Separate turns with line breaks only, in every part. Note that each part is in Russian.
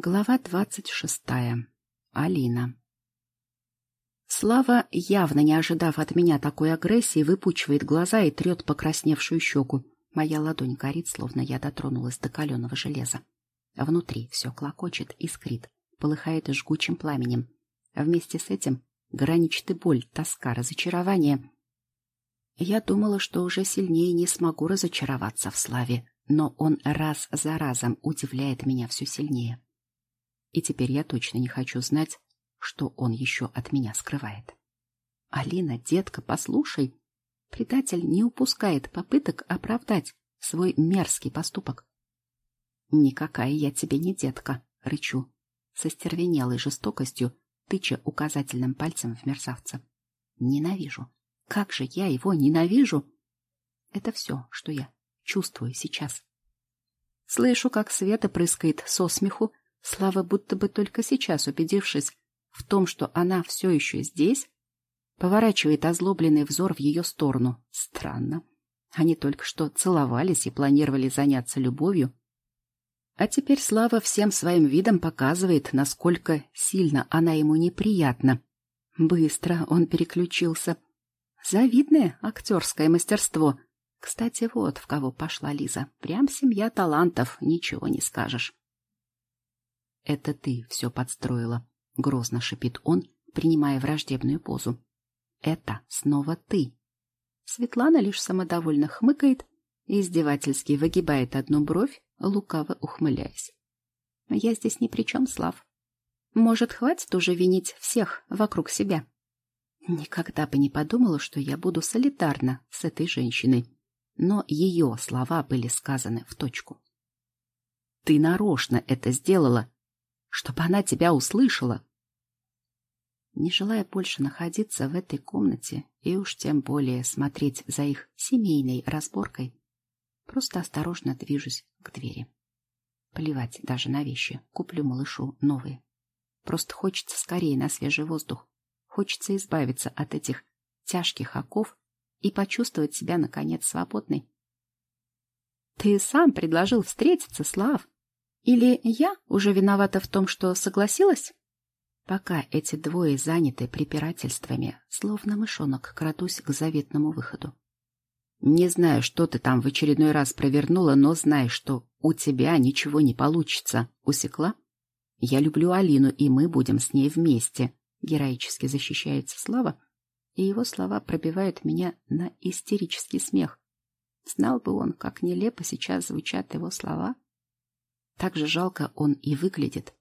Глава двадцать шестая. Алина. Слава, явно не ожидав от меня такой агрессии, выпучивает глаза и трет покрасневшую щеку. Моя ладонь горит, словно я дотронулась до каленого железа. Внутри все клокочет, искрит, полыхает жгучим пламенем. Вместе с этим граничит и боль, тоска, разочарование. Я думала, что уже сильнее не смогу разочароваться в Славе, но он раз за разом удивляет меня все сильнее. И теперь я точно не хочу знать, что он еще от меня скрывает. Алина, детка, послушай. Предатель не упускает попыток оправдать свой мерзкий поступок. Никакая я тебе не детка, рычу, со стервенелой жестокостью, тыча указательным пальцем в мерзавца. Ненавижу. Как же я его ненавижу! Это все, что я чувствую сейчас. Слышу, как Света прыскает со смеху, Слава будто бы только сейчас, убедившись в том, что она все еще здесь, поворачивает озлобленный взор в ее сторону. Странно. Они только что целовались и планировали заняться любовью. А теперь Слава всем своим видом показывает, насколько сильно она ему неприятна. Быстро он переключился. Завидное актерское мастерство. Кстати, вот в кого пошла Лиза. Прям семья талантов, ничего не скажешь. «Это ты все подстроила», — грозно шипит он, принимая враждебную позу. «Это снова ты». Светлана лишь самодовольно хмыкает и издевательски выгибает одну бровь, лукаво ухмыляясь. «Я здесь ни при чем, Слав. Может, хватит уже винить всех вокруг себя?» Никогда бы не подумала, что я буду солидарна с этой женщиной, но ее слова были сказаны в точку. «Ты нарочно это сделала», чтобы она тебя услышала. Не желая больше находиться в этой комнате и уж тем более смотреть за их семейной разборкой, просто осторожно движусь к двери. Плевать даже на вещи, куплю малышу новые. Просто хочется скорее на свежий воздух. Хочется избавиться от этих тяжких оков и почувствовать себя, наконец, свободной. «Ты сам предложил встретиться, Слав!» Или я уже виновата в том, что согласилась? Пока эти двое заняты препирательствами, словно мышонок крадусь к заветному выходу. Не знаю, что ты там в очередной раз провернула, но знай, что у тебя ничего не получится. Усекла? Я люблю Алину, и мы будем с ней вместе. Героически защищается Слава, и его слова пробивают меня на истерический смех. Знал бы он, как нелепо сейчас звучат его слова — так же жалко он и выглядит.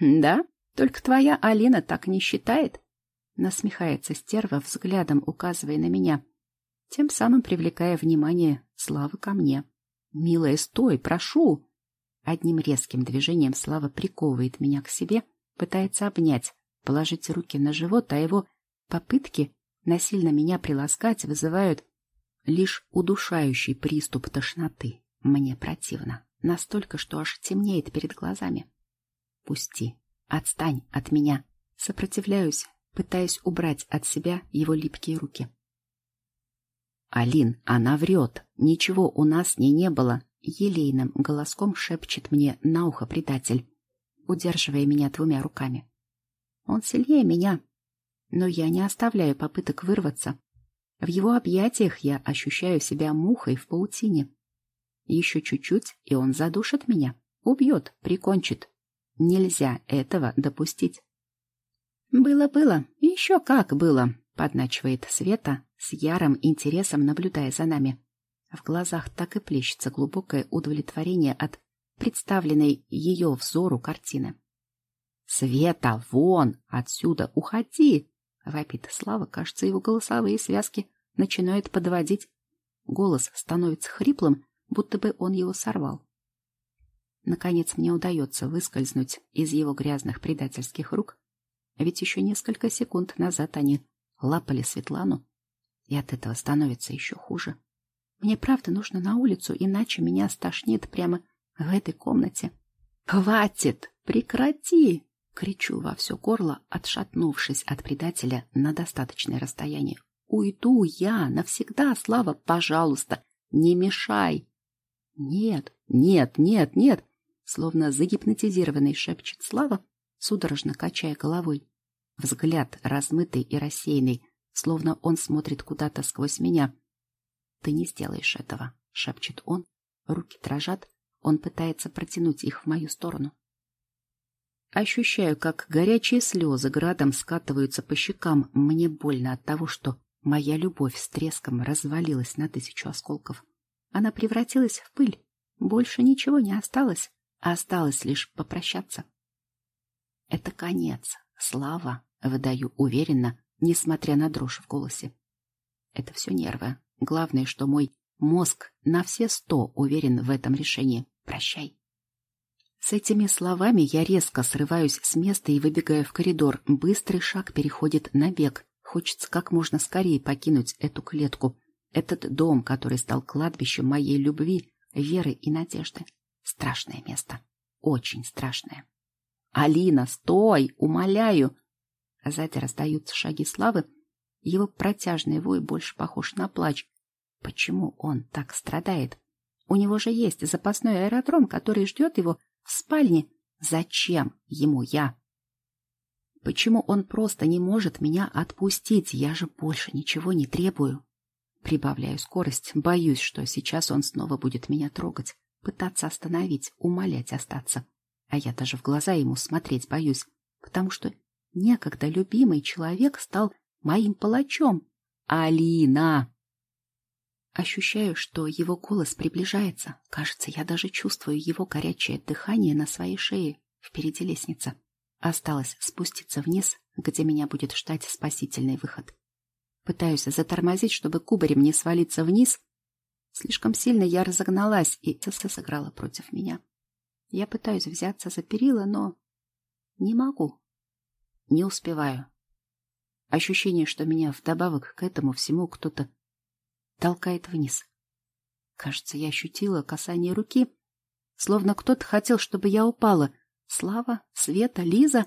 «Да? Только твоя Алина так не считает?» Насмехается стерва, взглядом указывая на меня, тем самым привлекая внимание Славы ко мне. «Милая, стой, прошу!» Одним резким движением Слава приковывает меня к себе, пытается обнять, положить руки на живот, а его попытки насильно меня приласкать вызывают лишь удушающий приступ тошноты. Мне противно. Настолько, что аж темнеет перед глазами. Пусти. Отстань от меня. Сопротивляюсь, пытаясь убрать от себя его липкие руки. Алин, она врет. Ничего у нас с ней не было. Елейным голоском шепчет мне на ухо предатель, удерживая меня двумя руками. Он сильнее меня, но я не оставляю попыток вырваться. В его объятиях я ощущаю себя мухой в паутине. Еще чуть-чуть, и он задушит меня. Убьет, прикончит. Нельзя этого допустить. «Было-было, еще как было», — подначивает Света, с ярым интересом наблюдая за нами. В глазах так и плещется глубокое удовлетворение от представленной ее взору картины. «Света, вон! Отсюда! Уходи!» — вопит Слава. Кажется, его голосовые связки начинают подводить. Голос становится хриплым, будто бы он его сорвал. Наконец мне удается выскользнуть из его грязных предательских рук, ведь еще несколько секунд назад они лапали Светлану, и от этого становится еще хуже. Мне правда нужно на улицу, иначе меня стошнит прямо в этой комнате. «Хватит! Прекрати!» — кричу во все горло, отшатнувшись от предателя на достаточное расстояние. «Уйду я навсегда, Слава, пожалуйста, не мешай!» Нет, нет, нет, нет. словно загипнотизированный шепчет Слава, судорожно качая головой. Взгляд размытый и рассеянный, словно он смотрит куда-то сквозь меня. «Ты не сделаешь этого», — шепчет он. Руки дрожат, он пытается протянуть их в мою сторону. Ощущаю, как горячие слезы градом скатываются по щекам. Мне больно от того, что моя любовь с треском развалилась на тысячу осколков. Она превратилась в пыль. Больше ничего не осталось, а осталось лишь попрощаться. Это конец. Слава, выдаю уверенно, несмотря на дрожь в голосе. Это все нервы. Главное, что мой мозг на все сто уверен в этом решении. Прощай. С этими словами я резко срываюсь с места и выбегаю в коридор. Быстрый шаг переходит на бег. Хочется как можно скорее покинуть эту клетку. Этот дом, который стал кладбищем моей любви, веры и надежды. Страшное место. Очень страшное. «Алина, стой! Умоляю!» Сзади раздаются шаги Славы. Его протяжный вой больше похож на плач. Почему он так страдает? У него же есть запасной аэродром, который ждет его в спальне. Зачем ему я? Почему он просто не может меня отпустить? Я же больше ничего не требую. Прибавляю скорость, боюсь, что сейчас он снова будет меня трогать, пытаться остановить, умолять остаться. А я даже в глаза ему смотреть боюсь, потому что некогда любимый человек стал моим палачом. Алина! Ощущаю, что его голос приближается. Кажется, я даже чувствую его горячее дыхание на своей шее. Впереди лестница. Осталось спуститься вниз, где меня будет ждать спасительный выход. Пытаюсь затормозить, чтобы кубарем не свалиться вниз. Слишком сильно я разогналась, и это сыграла против меня. Я пытаюсь взяться за перила, но не могу. Не успеваю. Ощущение, что меня вдобавок к этому всему кто-то толкает вниз. Кажется, я ощутила касание руки, словно кто-то хотел, чтобы я упала. Слава, Света, Лиза.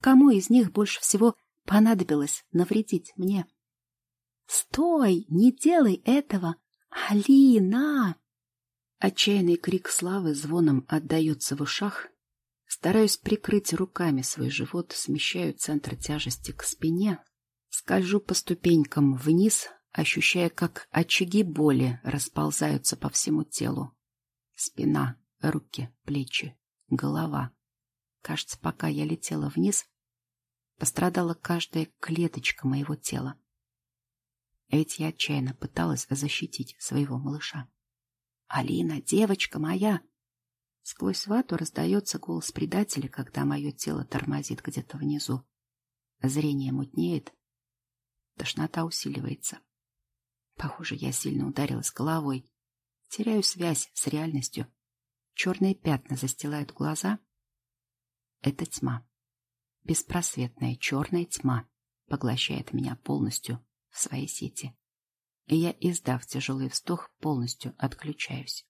Кому из них больше всего понадобилось навредить мне? «Стой! Не делай этого! Алина!» Отчаянный крик Славы звоном отдается в ушах. Стараюсь прикрыть руками свой живот, смещаю центр тяжести к спине, скольжу по ступенькам вниз, ощущая, как очаги боли расползаются по всему телу. Спина, руки, плечи, голова. Кажется, пока я летела вниз, пострадала каждая клеточка моего тела. Ведь я отчаянно пыталась защитить своего малыша. «Алина, девочка моя!» Сквозь вату раздается голос предателя, когда мое тело тормозит где-то внизу. Зрение мутнеет, тошнота усиливается. Похоже, я сильно ударилась головой. Теряю связь с реальностью. Черные пятна застилают глаза. Это тьма. Беспросветная черная тьма поглощает меня полностью в своей сети. Я, издав тяжелый вздох, полностью отключаюсь.